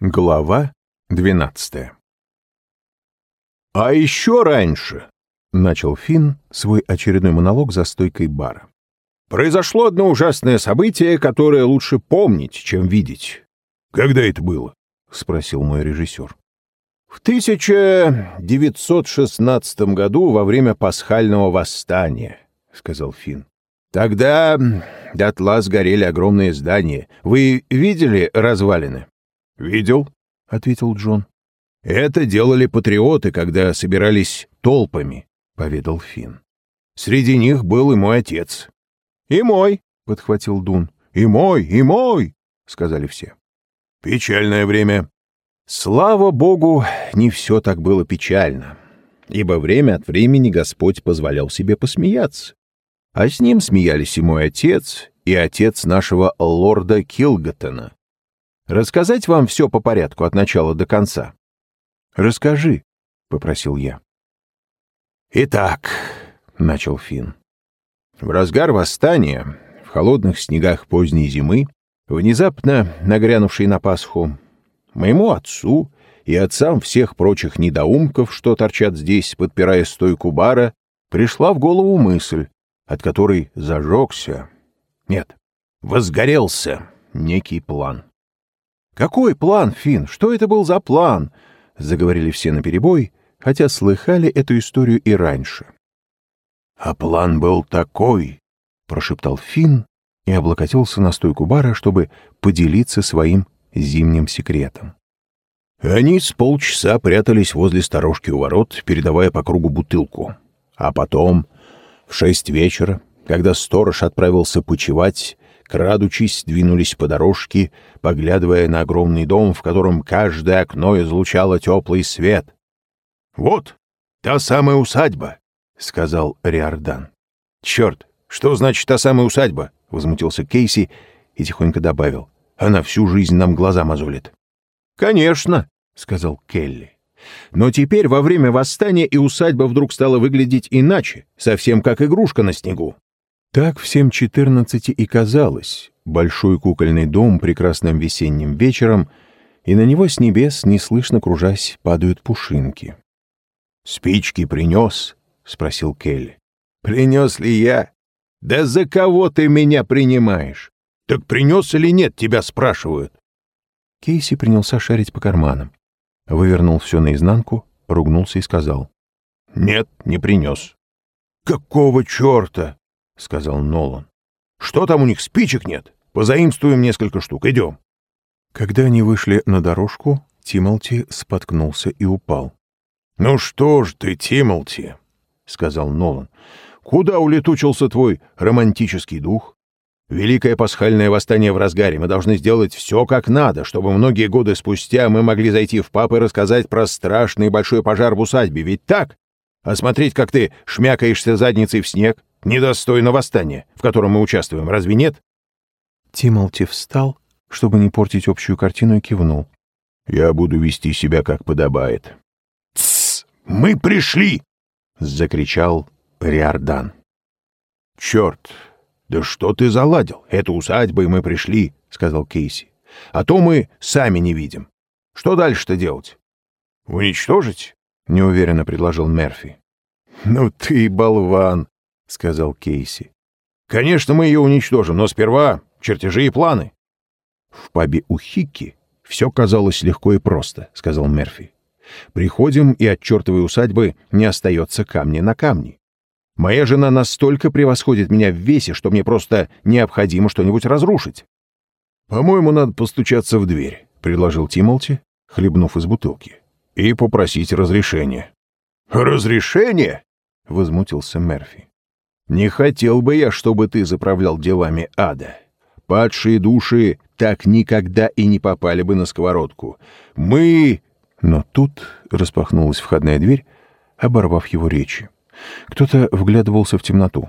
Глава двенадцатая «А еще раньше», — начал Финн свой очередной монолог за стойкой бара, «произошло одно ужасное событие, которое лучше помнить, чем видеть». «Когда это было?» — спросил мой режиссер. «В 1916 году во время пасхального восстания», — сказал Финн. «Тогда дотла сгорели огромные здания. Вы видели развалины?» «Видел», — ответил Джон. «Это делали патриоты, когда собирались толпами», — поведал Финн. «Среди них был и мой отец». «И мой», — подхватил Дун. «И мой, и мой», — сказали все. «Печальное время». Слава богу, не все так было печально, ибо время от времени Господь позволял себе посмеяться. А с ним смеялись и мой отец, и отец нашего лорда Килготона, Рассказать вам все по порядку от начала до конца? Расскажи, попросил я. Итак, начал Финн. В разгар восстания, в холодных снегах поздней зимы, внезапно нагрянувшей на Пасху, моему отцу и отцам всех прочих недоумков, что торчат здесь, подпирая стойку бара, пришла в голову мысль, от которой зажегся, нет, возгорелся некий план. «Какой план, Фин? Что это был за план?» — заговорили все наперебой, хотя слыхали эту историю и раньше. «А план был такой», — прошептал Фин и облокотился на стойку бара, чтобы поделиться своим зимним секретом. Они с полчаса прятались возле сторожки у ворот, передавая по кругу бутылку. А потом, в шесть вечера, когда сторож отправился почевать, крадучись, двинулись по дорожке, поглядывая на огромный дом, в котором каждое окно излучало теплый свет. «Вот, та самая усадьба», — сказал Риордан. «Черт, что значит та самая усадьба?» — возмутился Кейси и тихонько добавил. «Она всю жизнь нам глаза мозолит». «Конечно», — сказал Келли. Но теперь, во время восстания, и усадьба вдруг стала выглядеть иначе, совсем как игрушка на снегу. Так всем четырнадцати и казалось. Большой кукольный дом прекрасным весенним вечером, и на него с небес, неслышно кружась, падают пушинки. «Спички принес?» — спросил Келли. «Принес ли я? Да за кого ты меня принимаешь? Так принес или нет, тебя спрашивают». Кейси принялся шарить по карманам. Вывернул все наизнанку, ругнулся и сказал. «Нет, не принес». «Какого черта?» — сказал Нолан. «Что там у них, спичек нет? Позаимствуем несколько штук, идем». Когда они вышли на дорожку, Тимолти споткнулся и упал. «Ну что ж ты, Тимолти», — сказал Нолан, — «куда улетучился твой романтический дух? Великое пасхальное восстание в разгаре. Мы должны сделать все как надо, чтобы многие годы спустя мы могли зайти в пап и рассказать про страшный большой пожар в усадьбе. Ведь так? А смотреть, как ты шмякаешься задницей в снег, недостойно восстания, в котором мы участвуем, разве нет?» Тимолти встал, чтобы не портить общую картину, и кивнул. «Я буду вести себя, как подобает». «Тссс! Мы пришли!» — закричал Риордан. «Черт! Да что ты заладил? Это усадьба, и мы пришли», — сказал Кейси. «А то мы сами не видим. Что дальше-то делать?» «Уничтожить?» — неуверенно предложил Мерфи. «Ну ты болван!» — сказал Кейси. «Конечно, мы ее уничтожим, но сперва чертежи и планы». «В пабе у Хикки все казалось легко и просто», — сказал Мерфи. «Приходим, и от чертовой усадьбы не остается камня на камне. Моя жена настолько превосходит меня в весе, что мне просто необходимо что-нибудь разрушить». «По-моему, надо постучаться в дверь», — предложил Тимолти, хлебнув из бутылки, — «и попросить разрешения». «Разрешение?» — возмутился Мерфи. Не хотел бы я, чтобы ты заправлял делами ада. Падшие души так никогда и не попали бы на сковородку. Мы...» Но тут распахнулась входная дверь, оборвав его речи. Кто-то вглядывался в темноту.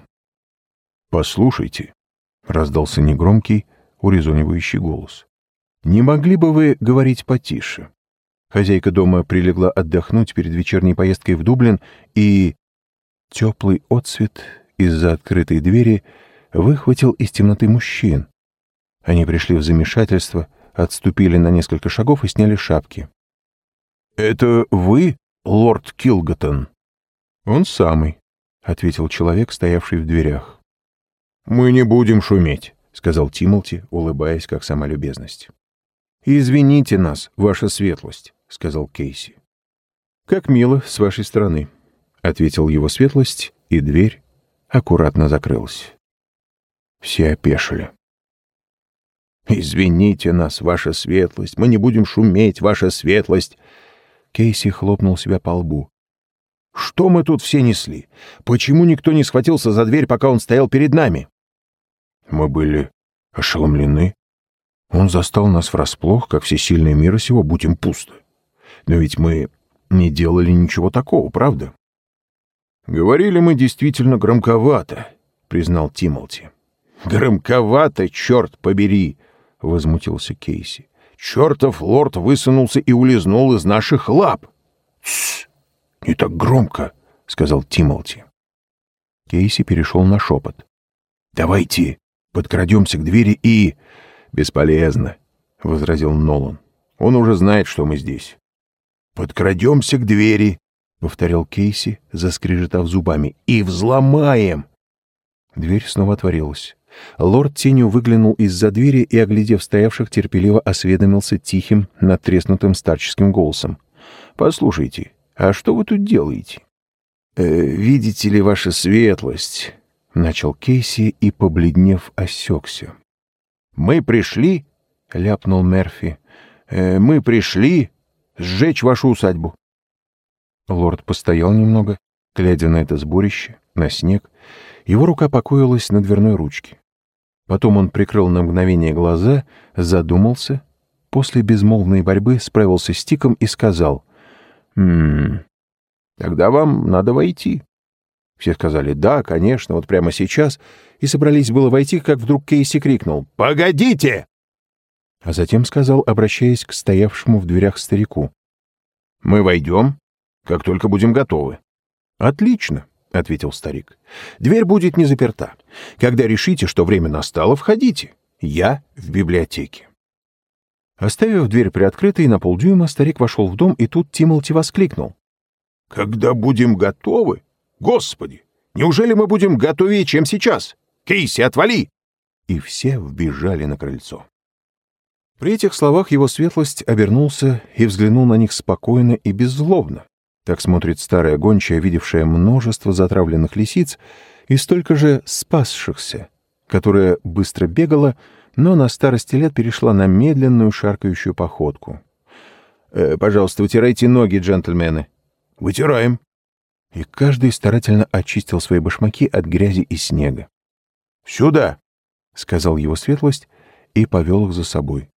«Послушайте», — раздался негромкий, урезонивающий голос. «Не могли бы вы говорить потише?» Хозяйка дома прилегла отдохнуть перед вечерней поездкой в Дублин, и теплый отсвет из-за открытой двери выхватил из темноты мужчин. Они пришли в замешательство, отступили на несколько шагов и сняли шапки. «Это вы, лорд Килготон?» «Он самый», — ответил человек, стоявший в дверях. «Мы не будем шуметь», — сказал Тимолти, улыбаясь, как сама любезность. «Извините нас, ваша светлость», — сказал Кейси. «Как мило с вашей стороны», — ответил его светлость, и дверь аккуратно закрылась. Все опешили. «Извините нас, ваша светлость, мы не будем шуметь, ваша светлость!» Кейси хлопнул себя по лбу. «Что мы тут все несли? Почему никто не схватился за дверь, пока он стоял перед нами?» Мы были ошеломлены. Он застал нас врасплох, как все сильные мира сего, будь им пусто. Но ведь мы не делали ничего такого, правда? «Говорили мы действительно громковато», — признал Тимолти. «Громковато, черт побери!» — возмутился Кейси. «Чертов лорд высунулся и улизнул из наших лап!» «Тссс! Не так громко!» — сказал Тимолти. Кейси перешел на шепот. «Давайте подкрадемся к двери и...» «Бесполезно», — возразил Нолан. «Он уже знает, что мы здесь». «Подкрадемся к двери», — повторял Кейси, заскрежетав зубами, — «и взломаем!» Дверь снова отворилась. Лорд тенью выглянул из-за двери и, оглядев стоявших, терпеливо осведомился тихим, надтреснутым старческим голосом. «Послушайте, а что вы тут делаете?» э, «Видите ли, ваша светлость?» — начал Кейси и, побледнев, осекся. «Мы пришли...» — ляпнул Мерфи. «Э, «Мы пришли сжечь вашу усадьбу». Лорд постоял немного, глядя на это сборище, на снег. Его рука покоилась на дверной ручке. Потом он прикрыл на мгновение глаза, задумался, после безмолвной борьбы справился с тиком и сказал, «Ммм, тогда вам надо войти». Все сказали «да, конечно, вот прямо сейчас», и собрались было войти, как вдруг Кейси крикнул «Погодите!» А затем сказал, обращаясь к стоявшему в дверях старику, «Мы войдем, как только будем готовы». «Отлично», — ответил старик. «Дверь будет не заперта. Когда решите, что время настало, входите. Я в библиотеке». Оставив дверь приоткрытой на полдюйма, старик вошел в дом, и тут Тимолти воскликнул. «Когда будем готовы? Господи! Неужели мы будем готовее, чем сейчас? Кейси, отвали!» И все вбежали на крыльцо. При этих словах его светлость обернулся и взглянул на них спокойно и беззлобно. Так смотрит старая гончая, видевшая множество затравленных лисиц и столько же спасшихся, которая быстро бегала, но на старости лет перешла на медленную шаркающую походку. «Э, «Пожалуйста, вытирайте ноги, джентльмены». «Вытираем». И каждый старательно очистил свои башмаки от грязи и снега. «Сюда!» — сказал его светлость и повел их за собой.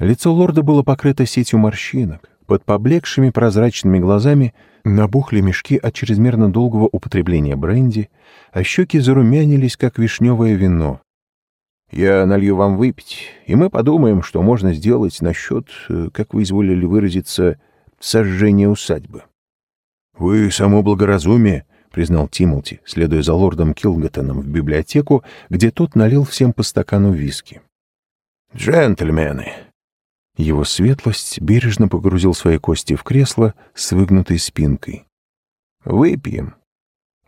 Лицо лорда было покрыто сетью морщинок, под поблекшими прозрачными глазами набухли мешки от чрезмерно долгого употребления бренди, а щеки зарумянились, как вишневое вино. «Я налью вам выпить, и мы подумаем, что можно сделать насчет, э, как вы изволили выразиться, сожжения усадьбы». «Вы само благоразумие», — признал Тимолти, следуя за лордом Килготоном в библиотеку, где тот налил всем по стакану виски. «Джентльмены», его светлость бережно погрузил свои кости в кресло с выгнутой спинкой. «Выпьем».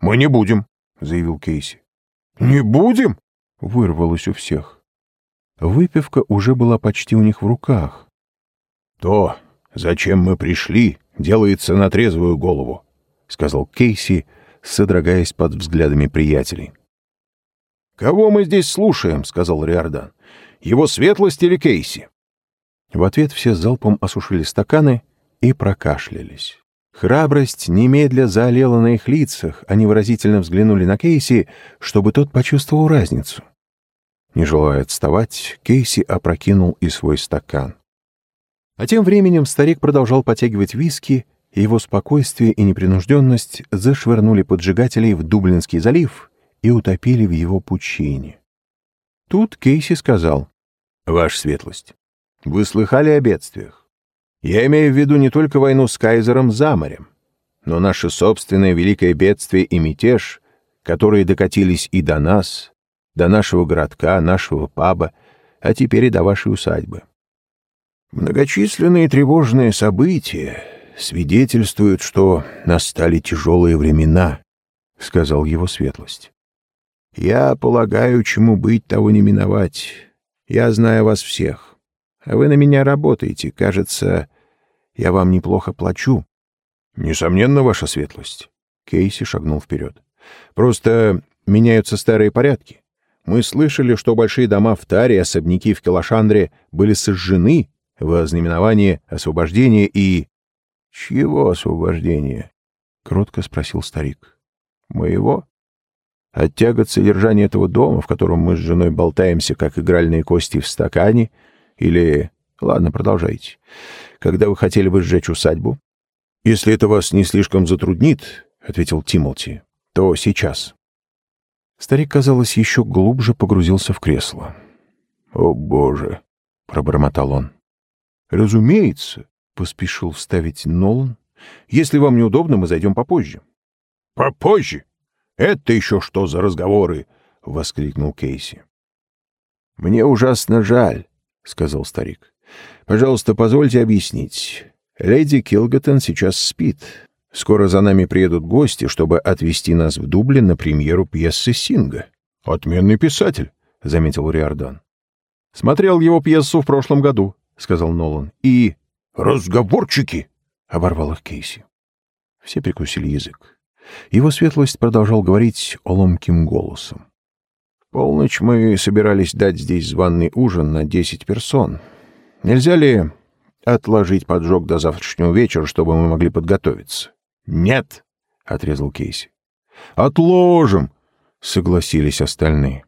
«Мы не будем», — заявил Кейси. «Не будем?» — вырвалось у всех. Выпивка уже была почти у них в руках. «То, зачем мы пришли, делается на трезвую голову», — сказал Кейси, содрогаясь под взглядами приятелей. «Кого мы здесь слушаем?» — сказал Риордан. «Его светлость или Кейси?» В ответ все залпом осушили стаканы и прокашлялись. Храбрость немедля заолела на их лицах, они выразительно взглянули на Кейси, чтобы тот почувствовал разницу. Не желая отставать, Кейси опрокинул и свой стакан. А тем временем старик продолжал потягивать виски, и его спокойствие и непринужденность зашвырнули поджигателей в Дублинский залив и утопили в его пучине. Тут Кейси сказал, «Ваша светлость, вы слыхали о бедствиях? Я имею в виду не только войну с кайзером за морем, но наше собственное великое бедствие и мятеж, которые докатились и до нас, до нашего городка, нашего паба, а теперь и до вашей усадьбы. Многочисленные тревожные события свидетельствуют, что настали тяжелые времена, — сказал его светлость. Я полагаю, чему быть, того не миновать. Я знаю вас всех. А вы на меня работаете. Кажется, я вам неплохо плачу. Несомненно, ваша светлость. Кейси шагнул вперед. Просто меняются старые порядки. Мы слышали, что большие дома в Таре, особняки в Келашандре были сожжены во знаменование освобождения и... — Чьего освобождения? — кротко спросил старик. — Моего? От тягот содержания этого дома, в котором мы с женой болтаемся, как игральные кости в стакане, или... Ладно, продолжайте. Когда вы хотели бы сжечь усадьбу? — Если это вас не слишком затруднит, — ответил Тимолти, — то сейчас. Старик, казалось, еще глубже погрузился в кресло. — О, Боже! — пробормотал он. — Разумеется, — поспешил вставить Нолан. — Если вам неудобно, мы зайдем попозже. — Попозже? Это еще что за разговоры? — воскликнул Кейси. — Мне ужасно жаль, — сказал старик. — Пожалуйста, позвольте объяснить. Леди Килготон сейчас спит. Скоро за нами приедут гости, чтобы отвезти нас в Дублин на премьеру пьесы Синга. — Отменный писатель, — заметил Риордан. — Смотрел его пьесу в прошлом году, — сказал Нолан. — И... — Разговорчики! — оборвал их Кейси. Все прикусили язык. Его светлость продолжал говорить ломким голосом. — полночь мы собирались дать здесь званный ужин на десять персон. Нельзя ли отложить поджог до завтрашнего вечера, чтобы мы могли подготовиться? «Нет», — отрезал Кейси. «Отложим», — согласились остальные.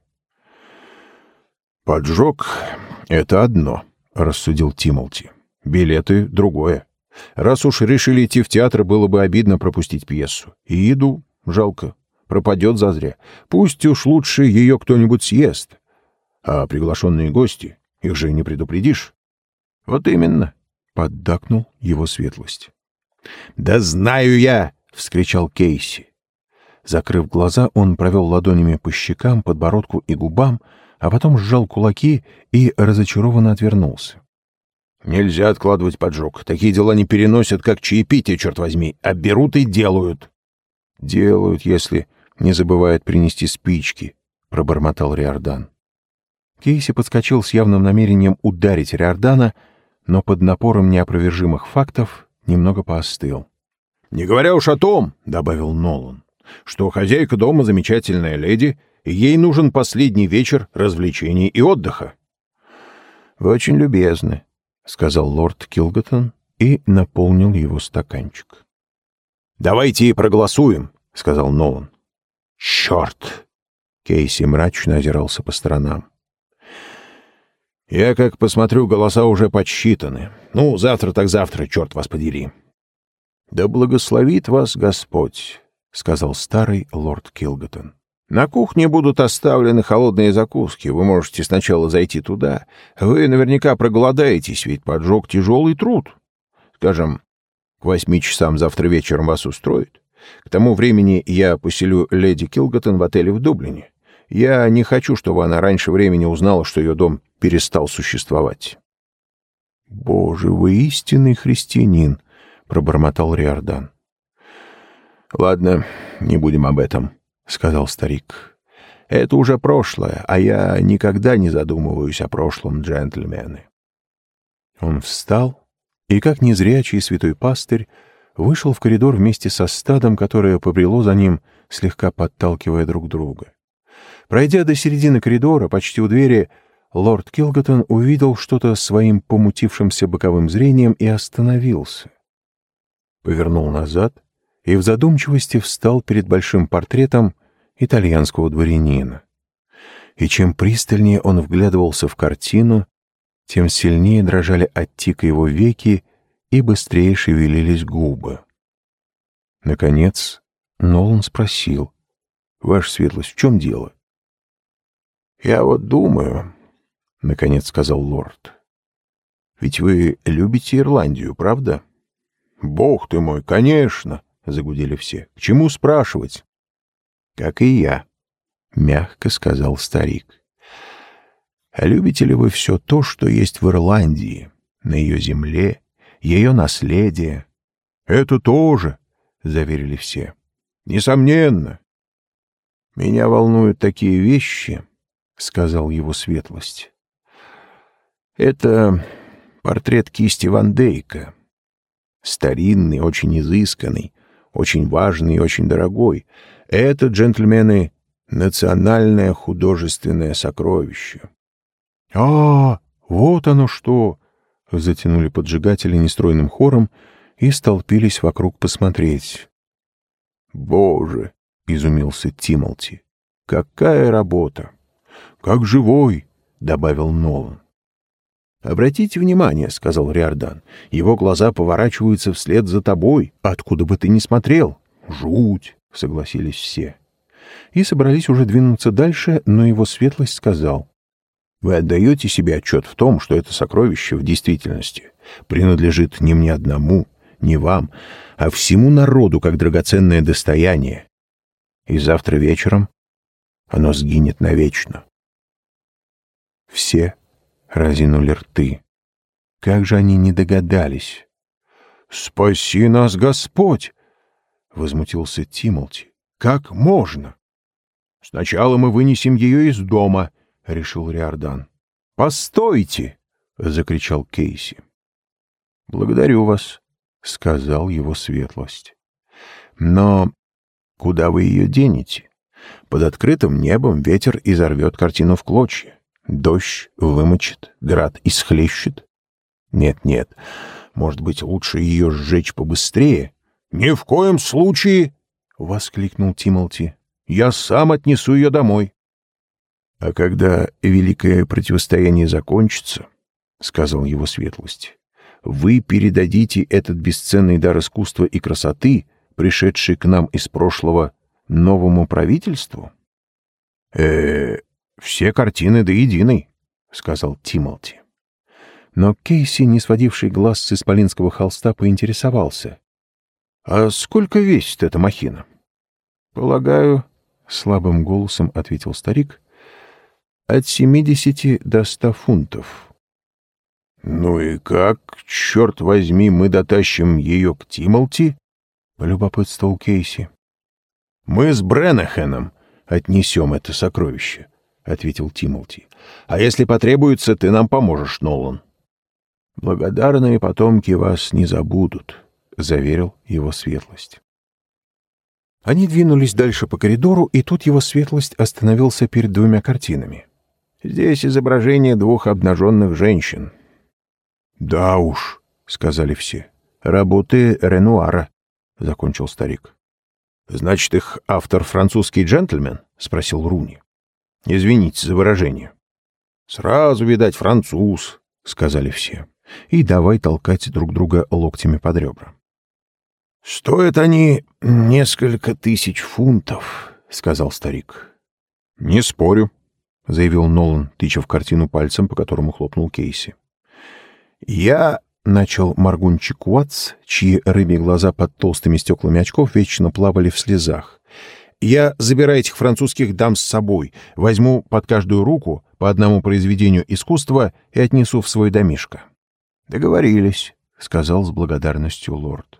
«Поджог — это одно», — рассудил Тимолти. «Билеты — другое. Раз уж решили идти в театр, было бы обидно пропустить пьесу. И еду жалко, пропадет зазря. Пусть уж лучше ее кто-нибудь съест. А приглашенные гости, их же не предупредишь». «Вот именно», — поддакнул его светлость. «Да знаю я!» — вскричал Кейси. Закрыв глаза, он провел ладонями по щекам, подбородку и губам, а потом сжал кулаки и разочарованно отвернулся. «Нельзя откладывать поджог. Такие дела не переносят, как чаепитие, черт возьми, а берут и делают». «Делают, если не забывают принести спички», — пробормотал Риордан. Кейси подскочил с явным намерением ударить Риордана, но под напором неопровержимых фактов немного поостыл. «Не говоря уж о том», — добавил Нолан, — «что хозяйка дома замечательная леди, и ей нужен последний вечер развлечений и отдыха». «Вы очень любезны», — сказал лорд Килготон и наполнил его стаканчик. «Давайте и проголосуем», — сказал Нолан. «Черт!» — Кейси мрачно озирался по сторонам. Я, как посмотрю, голоса уже подсчитаны. Ну, завтра так завтра, черт вас подери. — Да благословит вас Господь, — сказал старый лорд Килготон. — На кухне будут оставлены холодные закуски. Вы можете сначала зайти туда. Вы наверняка проголодаетесь, ведь поджог — тяжелый труд. Скажем, к восьми часам завтра вечером вас устроит. К тому времени я поселю леди Килготон в отеле в Дублине. Я не хочу, чтобы она раньше времени узнала, что ее дом перестал существовать. — Боже, вы истинный христианин! — пробормотал Риордан. — Ладно, не будем об этом, — сказал старик. — Это уже прошлое, а я никогда не задумываюсь о прошлом, джентльмены. Он встал и, как незрячий святой пастырь, вышел в коридор вместе со стадом, которое побрело за ним, слегка подталкивая друг друга. Пройдя до середины коридора, почти у двери, лорд Килготон увидел что-то своим помутившимся боковым зрением и остановился. Повернул назад и в задумчивости встал перед большим портретом итальянского дворянина. И чем пристальнее он вглядывался в картину, тем сильнее дрожали от тика его веки и быстрее шевелились губы. Наконец, Нолан спросил, «Ваша светлость, в чем дело?» «Я вот думаю», — наконец сказал лорд. «Ведь вы любите Ирландию, правда?» «Бог ты мой, конечно!» — загудели все. «К чему спрашивать?» «Как и я», — мягко сказал старик. «А любите ли вы все то, что есть в Ирландии? на ее земле, ее наследие. Это тоже, — заверили все. Несомненно. Меня волнуют такие вещи, — сказал его светлость. Это портрет кисти Ван Дейка. Старинный, очень изысканный, очень важный и очень дорогой. Это, джентльмены, национальное художественное сокровище. — А, вот оно что! — затянули поджигатели нестройным хором и столпились вокруг посмотреть. — Боже! — изумился Тимолти. — Какая работа! — Как живой! — добавил Нолан. «Обратите внимание», — сказал Риордан, — «его глаза поворачиваются вслед за тобой, откуда бы ты ни смотрел». «Жуть», — согласились все. И собрались уже двинуться дальше, но его светлость сказал, «Вы отдаете себе отчет в том, что это сокровище в действительности принадлежит не мне одному, не вам, а всему народу как драгоценное достояние. И завтра вечером оно сгинет навечно». Все разинули рты. Как же они не догадались? «Спаси нас, Господь!» — возмутился Тимолти. «Как можно?» «Сначала мы вынесем ее из дома», — решил Риордан. «Постойте!» — закричал Кейси. «Благодарю вас», — сказал его светлость. «Но куда вы ее денете? Под открытым небом ветер изорвет картину в клочья. Дождь вымочит, град исхлещет? Нет-нет, может быть, лучше ее сжечь побыстрее? — Ни в коем случае! — воскликнул Тимолти. — Я сам отнесу ее домой. — А когда великое противостояние закончится, — сказал его светлость, — вы передадите этот бесценный дар искусства и красоты, пришедший к нам из прошлого, новому правительству? Э, «Все картины до единой», — сказал Тимолти. Но Кейси, не сводивший глаз с исполинского холста, поинтересовался. «А сколько весит эта махина?» «Полагаю», — слабым голосом ответил старик, — «от семидесяти до ста фунтов». «Ну и как, черт возьми, мы дотащим ее к Тимолти?» — полюбопытствовал Кейси. «Мы с Бреннехеном отнесем это сокровище», ответил Тимолти. «А если потребуется, ты нам поможешь, Нолан». «Благодарные потомки вас не забудут», — заверил его светлость. Они двинулись дальше по коридору, и тут его светлость остановился перед двумя картинами. «Здесь изображение двух обнаженных женщин». «Да уж», — сказали все, — «работы Ренуара», — закончил старик. «Значит, их автор французский джентльмен?» — спросил Руни. Извините за выражение. Сразу, видать, француз, сказали все. И давай толкать друг друга локтями под ребра. Стоят они несколько тысяч фунтов, сказал старик. Не спорю, заявил Нолан, тыча в картину пальцем, по которому хлопнул Кейси. Я начал Маргунчик Уатс, чьи рыбьи глаза под толстыми стеклами очков вечно плавали в слезах. Я забираю этих французских дам с собой, возьму под каждую руку по одному произведению искусства и отнесу в свой домишко. Договорились, сказал с благодарностью лорд.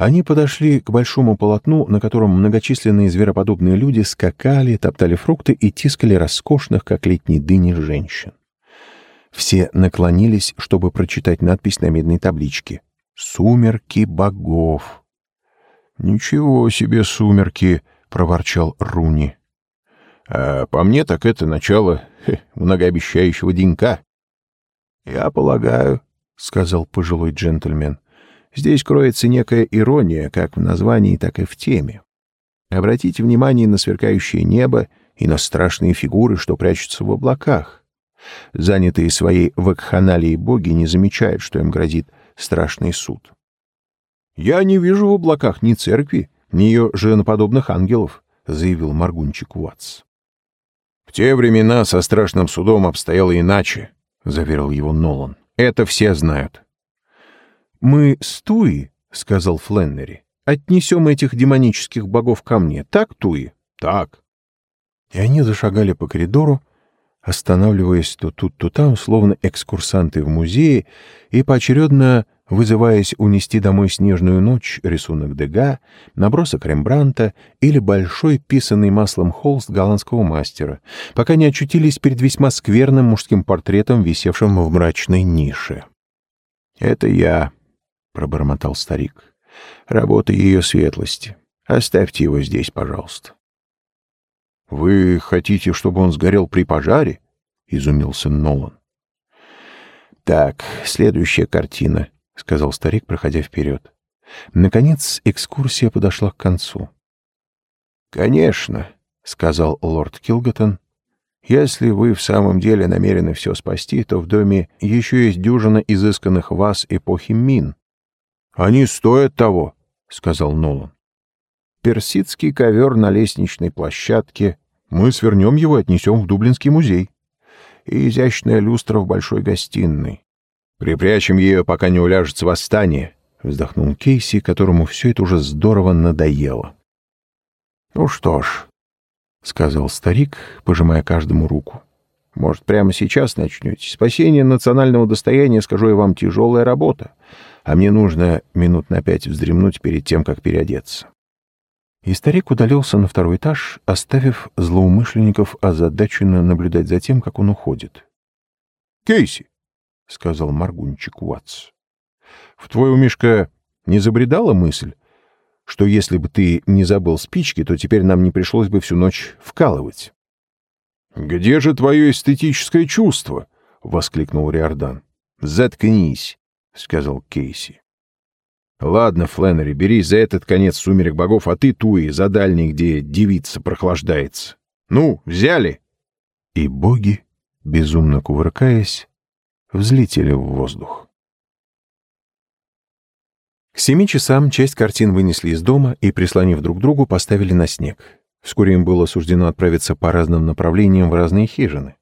Они подошли к большому полотну, на котором многочисленные звероподобные люди скакали, топтали фрукты и тискали роскошных, как летние дыни, женщин. Все наклонились, чтобы прочитать надпись на медной табличке «Сумерки богов». «Ничего себе сумерки!» — проворчал Руни. «А по мне так это начало хе, многообещающего денька». «Я полагаю», — сказал пожилой джентльмен, — «здесь кроется некая ирония как в названии, так и в теме. Обратите внимание на сверкающее небо и на страшные фигуры, что прячутся в облаках. Занятые своей вакханалией боги не замечают, что им грозит страшный суд. Я не вижу в облаках ни церкви, ни ее женоподобных ангелов, — заявил Маргунчик Уатс. — В те времена со страшным судом обстояло иначе, — заверил его Нолан. — Это все знают. — Мы с Туи, — сказал Фленнери, — отнесем этих демонических богов ко мне. Так, Туи? — Так. И они зашагали по коридору, останавливаясь то тут, то там, словно экскурсанты в музее, и поочередно вызываясь унести домой снежную ночь рисунок Дега, набросок Рембранта или большой писанный маслом холст голландского мастера, пока не очутились перед весьма скверным мужским портретом, висевшим в мрачной нише. «Это я», — пробормотал старик, — «работа ее светлости. Оставьте его здесь, пожалуйста». «Вы хотите, чтобы он сгорел при пожаре?» — изумился Нолан. «Так, следующая картина», — сказал старик, проходя вперед. Наконец экскурсия подошла к концу. «Конечно», — сказал лорд Килготон, — «если вы в самом деле намерены все спасти, то в доме еще есть дюжина изысканных вас эпохи Мин». «Они стоят того», — сказал Нолан. «Персидский ковер на лестничной площадке, мы свернем его и отнесем в Дублинский музей. И изящная люстра в большой гостиной. Припрячем ее, пока не уляжется восстание, — вздохнул Кейси, которому все это уже здорово надоело. — Ну что ж, — сказал старик, пожимая каждому руку. — Может, прямо сейчас начнете? Спасение национального достояния, скажу я вам, тяжелая работа, а мне нужно минут на пять вздремнуть перед тем, как переодеться. И старик удалился на второй этаж, оставив злоумышленников озадаченно наблюдать за тем, как он уходит. — Кейси, — сказал Маргунчик Уатс, — в твой умишка не забредала мысль, что если бы ты не забыл спички, то теперь нам не пришлось бы всю ночь вкалывать? — Где же твое эстетическое чувство? — воскликнул Риордан. — Заткнись, — сказал Кейси. Ладно, Фленнери, бери за этот конец сумерек богов, а ты, Туи, за дальний, где девица прохлаждается. Ну, взяли? И боги, безумно кувыркаясь, взлетели в воздух. К семи часам часть картин вынесли из дома и, прислонив друг другу, поставили на снег. Вскоре им было суждено отправиться по разным направлениям в разные хижины.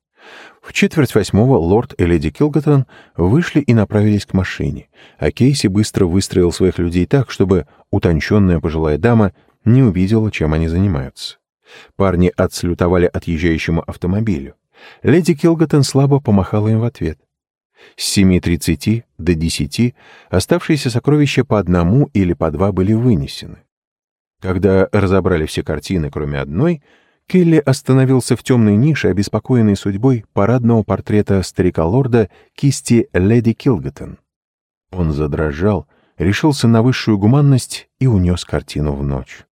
В четверть восьмого лорд и леди Килготон вышли и направились к машине, а Кейси быстро выстроил своих людей так, чтобы утонченная пожилая дама не увидела, чем они занимаются. Парни отслютовали отъезжающему автомобилю. Леди Килготон слабо помахала им в ответ. С 7.30 до 10 оставшиеся сокровища по одному или по два были вынесены. Когда разобрали все картины, кроме одной — Келли остановился в темной нише, обеспокоенный судьбой парадного портрета старика-лорда кисти леди Килготон. Он задрожал, решился на высшую гуманность и унес картину в ночь.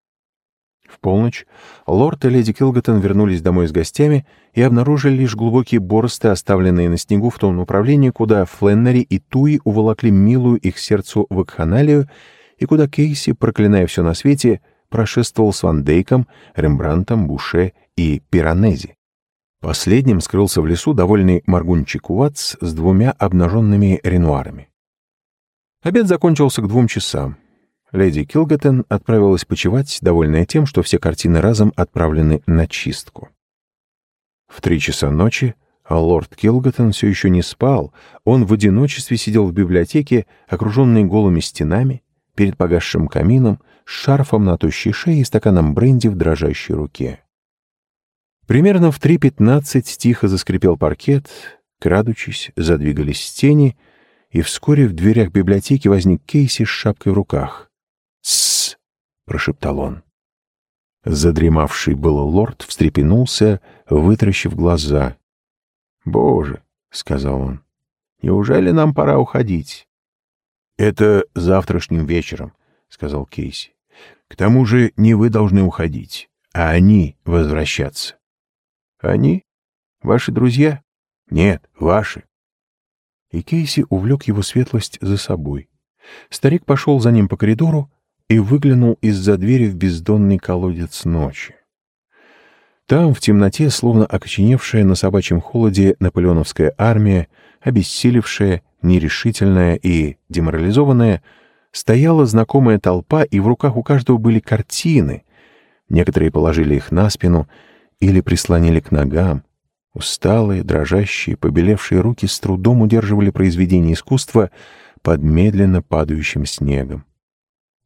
В полночь лорд и леди Килготон вернулись домой с гостями и обнаружили лишь глубокие борозды, оставленные на снегу в том направлении, куда Фленнери и Туи уволокли милую их сердцу вакханалию и куда Кейси, проклиная все на свете, прошествовал с Ван Дейком, Рембрантом, Буше и Пиранези. Последним скрылся в лесу довольный Маргунчик Уатс с двумя обнаженными ренуарами. Обед закончился к двум часам. Леди Килготен отправилась почевать, довольная тем, что все картины разом отправлены на чистку. В три часа ночи лорд Килготон все еще не спал, он в одиночестве сидел в библиотеке, окруженный голыми стенами, перед погасшим камином, шарфом на тощей шее и стаканом бренди в дрожащей руке. Примерно в 3.15 тихо заскрипел паркет, крадучись, задвигались тени, и вскоре в дверях библиотеки возник Кейси с шапкой в руках. «Тссс!» — прошептал он. Задремавший было лорд встрепенулся, вытращив глаза. «Боже!» — сказал он. «Неужели нам пора уходить?» «Это завтрашним вечером», — сказал Кейси. К тому же не вы должны уходить, а они возвращаться. Они? Ваши друзья? Нет, ваши. И Кейси увлек его светлость за собой. Старик пошел за ним по коридору и выглянул из-за двери в бездонный колодец ночи. Там, в темноте, словно окоченевшая на собачьем холоде наполеоновская армия, обессилевшая, нерешительная и деморализованная, стояла знакомая толпа, и в руках у каждого были картины. Некоторые положили их на спину или прислонили к ногам. Усталые, дрожащие, побелевшие руки с трудом удерживали произведение искусства под медленно падающим снегом.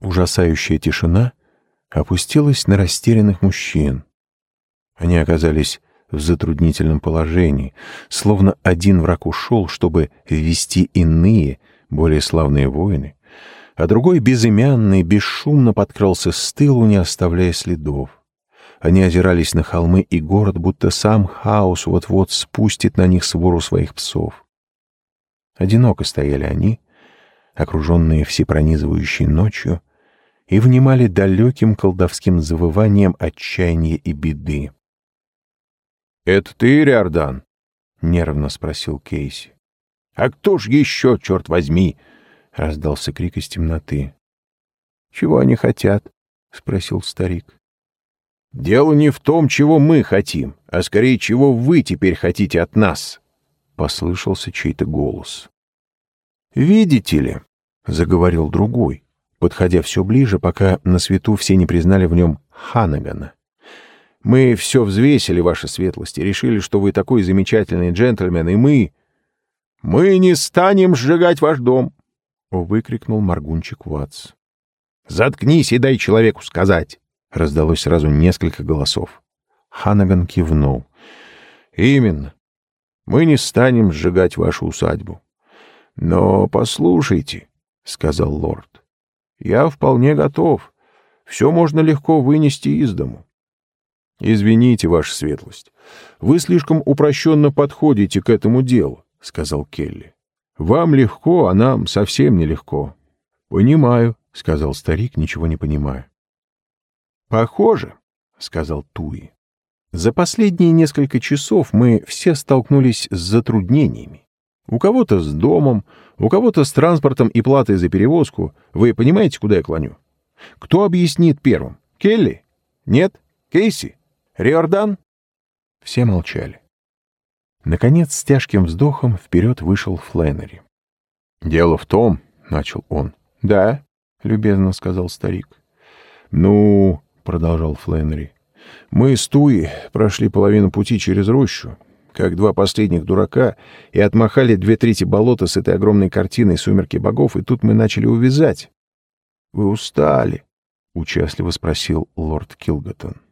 Ужасающая тишина опустилась на растерянных мужчин. Они оказались в затруднительном положении, словно один враг ушел, чтобы ввести иные, более славные войны, а другой безымянный бесшумно подкрался с тылу, не оставляя следов. Они озирались на холмы и город, будто сам хаос вот-вот спустит на них свору своих псов. Одиноко стояли они, окруженные всепронизывающей ночью, и внимали далеким колдовским завыванием отчаяния и беды. «Это ты, Риордан?» — нервно спросил Кейси. «А кто ж еще, черт возьми?» — раздался крик из темноты. «Чего они хотят?» — спросил старик. «Дело не в том, чего мы хотим, а скорее, чего вы теперь хотите от нас», — послышался чей-то голос. «Видите ли», — заговорил другой, подходя все ближе, пока на свету все не признали в нем Ханагана. «Мы все взвесили, ваша светлость, и решили, что вы такой замечательный джентльмен, и мы...» «Мы не станем сжигать ваш дом!» — выкрикнул Маргунчик Ватс. «Заткнись и дай человеку сказать!» — раздалось сразу несколько голосов. Ханаган кивнул. «Именно. Мы не станем сжигать вашу усадьбу. Но послушайте, — сказал лорд, — я вполне готов. Все можно легко вынести из дому. Извините, ваша светлость, вы слишком упрощенно подходите к этому делу, — сказал Келли. Вам легко, а нам совсем нелегко. Понимаю, — сказал старик, ничего не понимая. Похоже, — сказал Туи. За последние несколько часов мы все столкнулись с затруднениями. У кого-то с домом, у кого-то с транспортом и платой за перевозку. Вы понимаете, куда я клоню? Кто объяснит первым? Келли? Нет? Кейси? Риордан? Все молчали. Наконец, с тяжким вздохом вперед вышел Фленнери. «Дело в том», — начал он. «Да», — любезно сказал старик. «Ну», — продолжал Фленнери, — «мы с Туи прошли половину пути через рощу, как два последних дурака, и отмахали две трети болота с этой огромной картиной «Сумерки богов», и тут мы начали увязать. — Вы устали? — участливо спросил лорд Килготон. —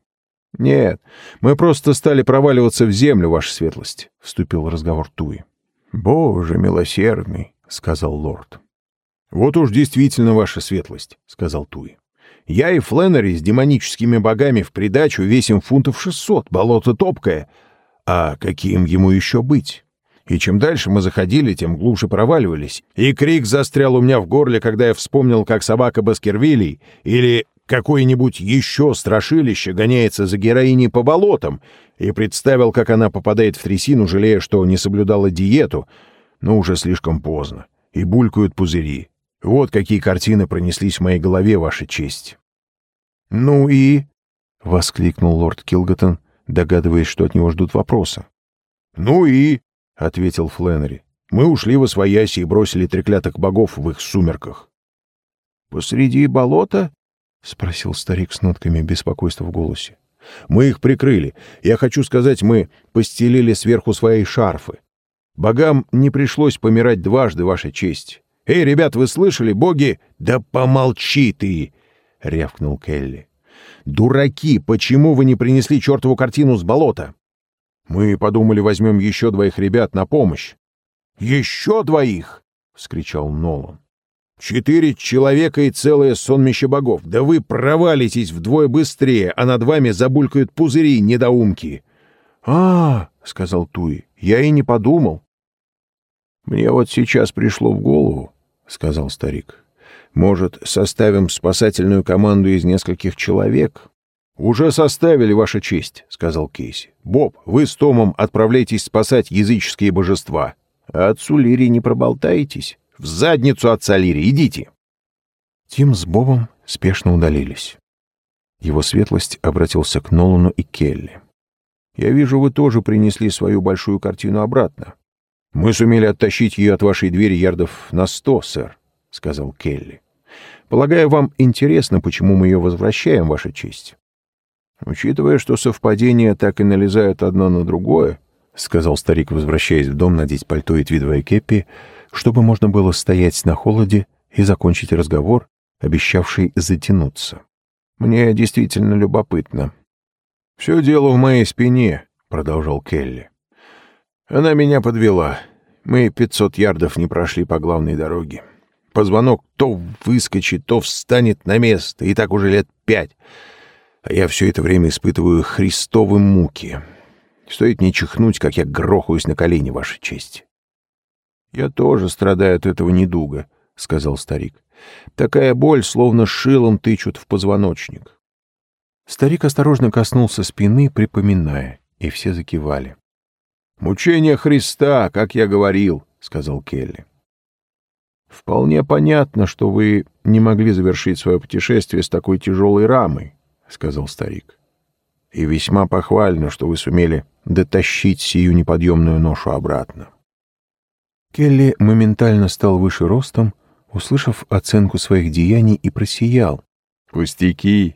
Нет, мы просто стали проваливаться в землю, ваша светлость, — вступил в разговор Туи. — Боже милосердный, — сказал лорд. — Вот уж действительно ваша светлость, — сказал Туи. Я и Фленнери с демоническими богами в придачу весим фунтов шестьсот, болото топкое — а каким ему еще быть? И чем дальше мы заходили, тем глубже проваливались. И крик застрял у меня в горле, когда я вспомнил, как собака Баскервилей или какое-нибудь еще страшилище гоняется за героиней по болотам, и представил, как она попадает в трясину, жалея, что не соблюдала диету, но уже слишком поздно, и булькают пузыри. Вот какие картины пронеслись в моей голове, Ваша честь. — Ну и? — воскликнул лорд Килготон, догадываясь, что от него ждут вопроса. «Ну и...» — ответил Фленнери. «Мы ушли во свояси и бросили треклятых богов в их сумерках». «Посреди болота?» — спросил старик с нотками беспокойства в голосе. «Мы их прикрыли. Я хочу сказать, мы постелили сверху свои шарфы. Богам не пришлось помирать дважды, ваша честь. Эй, ребят, вы слышали, боги...» «Да помолчи ты!» — рявкнул Келли. «Дураки! Почему вы не принесли чертову картину с болота?» «Мы подумали, возьмем еще двоих ребят на помощь». «Еще двоих!» — вскричал Нолан. «Четыре человека и целое сонмище богов! Да вы провалитесь вдвое быстрее, а над вами забулькают пузыри, недоумки!» «А, — сказал Туи, — я и не подумал». «Мне вот сейчас пришло в голову, — сказал старик. Может, составим спасательную команду из нескольких человек? Уже составили, Ваша честь, сказал Кейси. Боб, вы с Томом отправляйтесь спасать языческие божества. А от Сулири не проболтаетесь? В задницу от Салири, идите. Тим с Бобом спешно удалились. Его светлость обратился к Нолану и Келли. «Я вижу, вы тоже принесли свою большую картину обратно. Мы сумели оттащить ее от вашей двери ярдов на сто, сэр», — сказал Келли. Полагаю, вам интересно, почему мы ее возвращаем, Ваша честь. Учитывая, что совпадения так и налезают одно на другое, — сказал старик, возвращаясь в дом надеть пальто и твидовое кепи, чтобы можно было стоять на холоде и закончить разговор, обещавший затянуться. Мне действительно любопытно. Все дело в моей спине, — продолжал Келли. «Она меня подвела. Мы пятьсот ярдов не прошли по главной дороге. Позвонок то выскочит, то встанет на место, и так уже лет пять. А я все это время испытываю христовы муки. Стоит не чихнуть, как я грохаюсь на колени, ваша честь». «Я тоже страдаю от этого недуга», — сказал старик. «Такая боль, словно шилом тычут в позвоночник». Старик осторожно коснулся спины, припоминая, и все закивали. «Мучение Христа, как я говорил», — сказал Келли. «Вполне понятно, что вы не могли завершить свое путешествие с такой тяжелой рамой», — сказал старик. «И весьма похвально, что вы сумели дотащить сию неподъемную ношу обратно». Келли моментально стал выше ростом, услышав оценку своих деяний, и просиял. «Пустяки!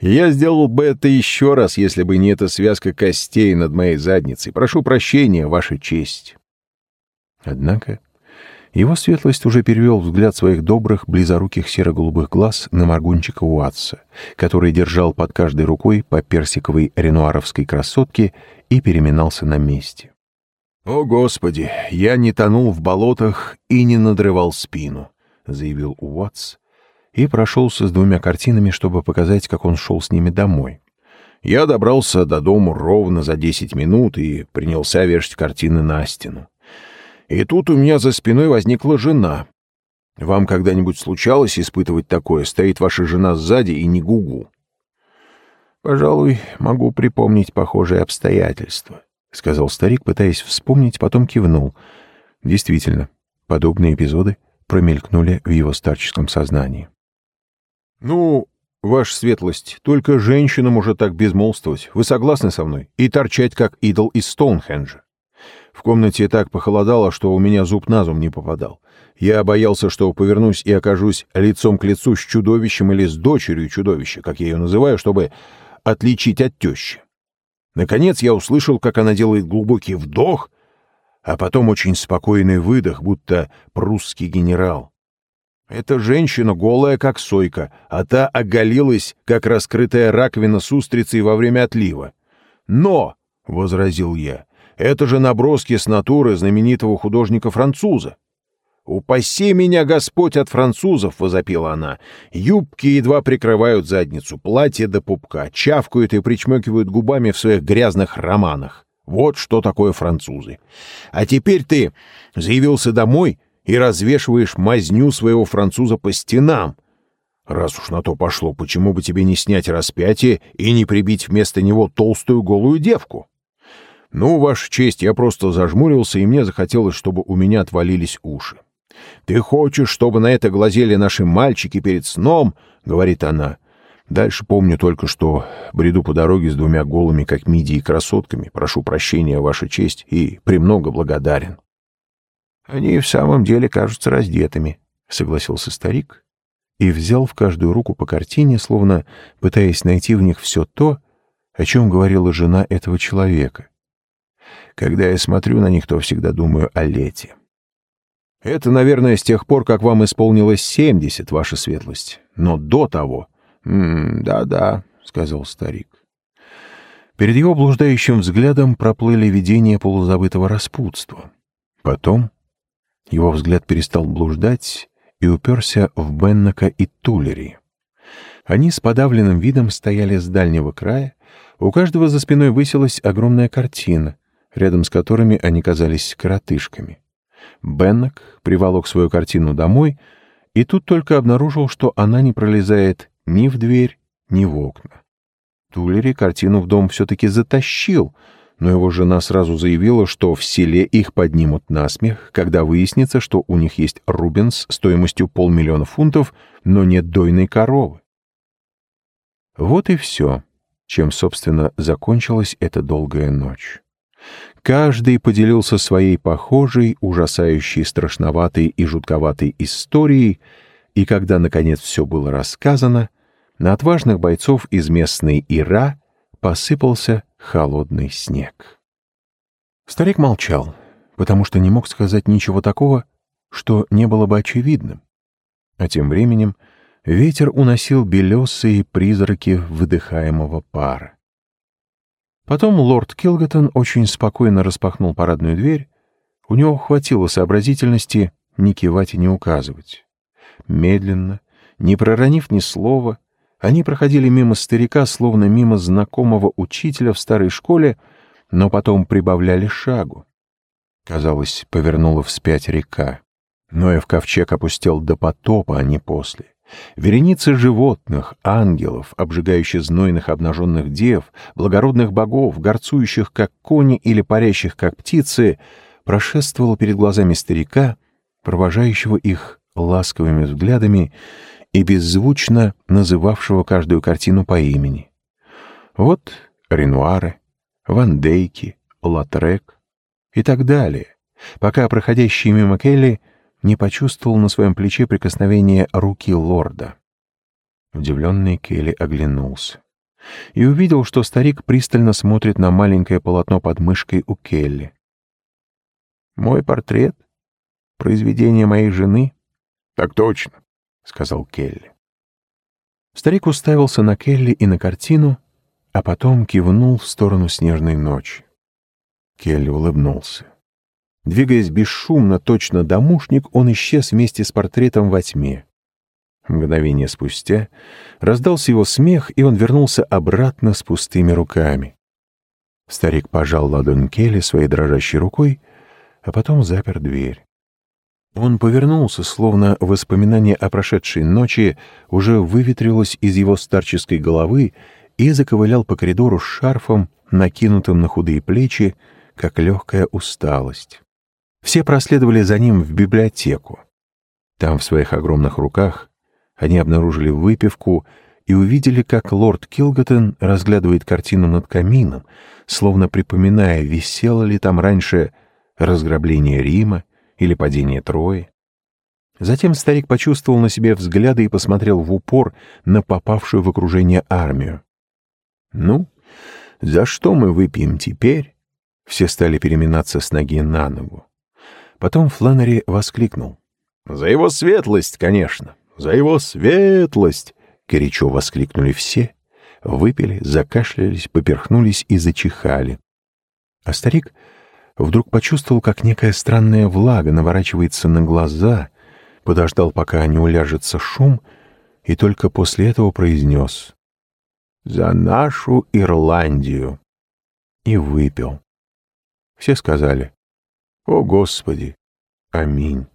Я сделал бы это еще раз, если бы не эта связка костей над моей задницей. Прошу прощения, Ваша честь. Однако его светлость уже перевел взгляд своих добрых, близоруких серо-голубых глаз на Маргунчика Уатса, который держал под каждой рукой по персиковой ренуаровской красотке и переминался на месте. «О, Господи, я не тонул в болотах и не надрывал спину», — заявил Уатс, и прошелся с двумя картинами, чтобы показать, как он шел с ними домой. Я добрался до дому ровно за десять минут и принялся вешать картины на стену. И тут у меня за спиной возникла жена. Вам когда-нибудь случалось испытывать такое? Стоит ваша жена сзади и не гугу. Пожалуй, могу припомнить похожие обстоятельства, — сказал старик, пытаясь вспомнить, потом кивнул. Действительно, подобные эпизоды промелькнули в его старческом сознании. «Ну, ваша светлость, только женщина может так безмолвствовать. Вы согласны со мной? И торчать, как идол из Стоунхенджа. В комнате так похолодало, что у меня зуб на зуб не попадал. Я боялся, что повернусь и окажусь лицом к лицу с чудовищем или с дочерью чудовища, как я ее называю, чтобы отличить от тещи. Наконец я услышал, как она делает глубокий вдох, а потом очень спокойный выдох, будто прусский генерал. Эта женщина голая, как сойка, а та оголилась, как раскрытая раковина с устрицей во время отлива. «Но», — возразил я, — «это же наброски с натуры знаменитого художника-француза». «Упаси меня, Господь, от французов!» — возопила она. «Юбки едва прикрывают задницу, платье до пупка, чавкают и причмекивают губами в своих грязных романах. Вот что такое французы. А теперь ты заявился домой и развешиваешь мазню своего француза по стенам. Раз уж на то пошло, почему бы тебе не снять распятие и не прибить вместо него толстую голую девку? Ну, ваша честь, я просто зажмурился, и мне захотелось, чтобы у меня отвалились уши. «Ты хочешь, чтобы на это глазели наши мальчики перед сном?» — говорит она. Дальше помню только, что бреду по дороге с двумя голыми, как мидии, красотками. Прошу прощения, Ваша честь, и премного благодарен. Они в самом деле кажутся раздетыми, — согласился старик и взял в каждую руку по картине, словно пытаясь найти в них все то, о чем говорила жена этого человека. Когда я смотрю на них, то всегда думаю о лете. Это, наверное, с тех пор, как вам исполнилось семьдесят, ваша светлость. Но до того... «Да-да», — сказал старик. Перед его блуждающим взглядом проплыли видения полузабытого распутства. Потом его взгляд перестал блуждать и уперся в Беннока и Тулери. Они с подавленным видом стояли с дальнего края, у каждого за спиной высилась огромная картина, рядом с которыми они казались коротышками. Беннок приволок свою картину домой и тут только обнаружил, что она не пролезает ни в дверь, ни в окна. Тулери картину в дом все-таки затащил — но его жена сразу заявила, что в селе их поднимут на смех, когда выяснится, что у них есть Рубенс стоимостью полмиллиона фунтов, но нет дойной коровы. Вот и все, чем, собственно, закончилась эта долгая ночь. Каждый поделился своей похожей, ужасающей, страшноватой и жутковатой историей, и когда, наконец, все было рассказано, на отважных бойцов из местной Ира посыпался холодный снег. Старик молчал, потому что не мог сказать ничего такого, что не было бы очевидным. А тем временем ветер уносил белесые призраки выдыхаемого пара. Потом лорд Килготон очень спокойно распахнул парадную дверь. У него хватило сообразительности не кивать и не указывать. Медленно, не проронив ни слова, они проходили мимо старика, словно мимо знакомого учителя в старой школе, но потом прибавляли шагу. Казалось, повернула вспять река. Ноев ковчег опустел до потопа, а не после. Вереницы животных, ангелов, обжигающих знойных обнаженных дев, благородных богов, горцующих, как кони или парящих, как птицы, прошествовало перед глазами старика, провожающего их ласковыми взглядами и беззвучно называвшего каждую картину по имени. Вот Ренуары, Ван Дейки, Латрек и так далее, пока проходящий мимо Келли не почувствовал на своем плече прикосновение руки лорда. Удивленный Келли оглянулся и увидел, что старик пристально смотрит на маленькое полотно под мышкой у Келли. «Мой портрет? Произведение моей жены?» «Так точно», — сказал Келли. Старик уставился на Келли и на картину, а потом кивнул в сторону снежной ночи. Келли улыбнулся. Двигаясь бесшумно, точно домушник, он исчез вместе с портретом во тьме. Мгновение спустя раздался его смех, и он вернулся обратно с пустыми руками. Старик пожал ладонь Келли своей дрожащей рукой, а потом запер дверь. Он повернулся, словно воспоминание о прошедшей ночи уже выветрилось из его старческой головы и заковылял по коридору с шарфом, накинутым на худые плечи, как легкая усталость. Все проследовали за ним в библиотеку. Там в своих огромных руках они обнаружили выпивку и увидели, как лорд Килготон разглядывает картину над камином, словно припоминая, висело ли там раньше разграбление Рима или падение Трои. Затем старик почувствовал на себе взгляды и посмотрел в упор на попавшую в окружение армию. «Ну, за что мы выпьем теперь?» Все стали переминаться с ноги на ногу. Потом Фланнери воскликнул. «За его светлость, конечно! За его светлость!» Горячо воскликнули все, выпили, закашлялись, поперхнулись и зачихали. А старик вдруг почувствовал, как некая странная влага наворачивается на глаза, подождал, пока не уляжется шум, и только после этого произнес «За нашу Ирландию!» и выпил. Все сказали о, Господи! Аминь.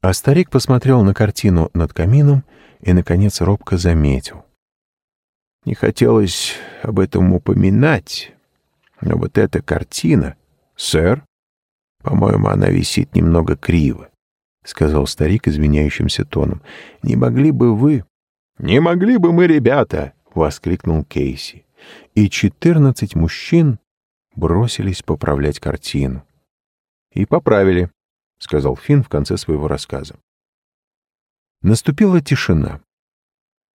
А старик посмотрел на картину над камином и, наконец, робко заметил. Не хотелось об этом упоминать, но вот эта картина, сэр, по-моему, она висит немного криво, — сказал старик извиняющимся тоном. — Не могли бы вы... — Не могли бы мы, ребята! — воскликнул Кейси. И четырнадцать мужчин бросились поправлять картину. И поправили, — сказал Финн в конце своего рассказа. Наступила тишина.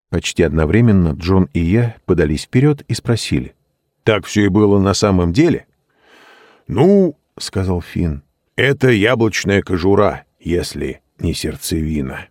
Почти одновременно Джон и я подались вперед и спросили. «Так все и было на самом деле?» «Ну, — сказал Финн, — это яблочная кожура, если не сердцевина».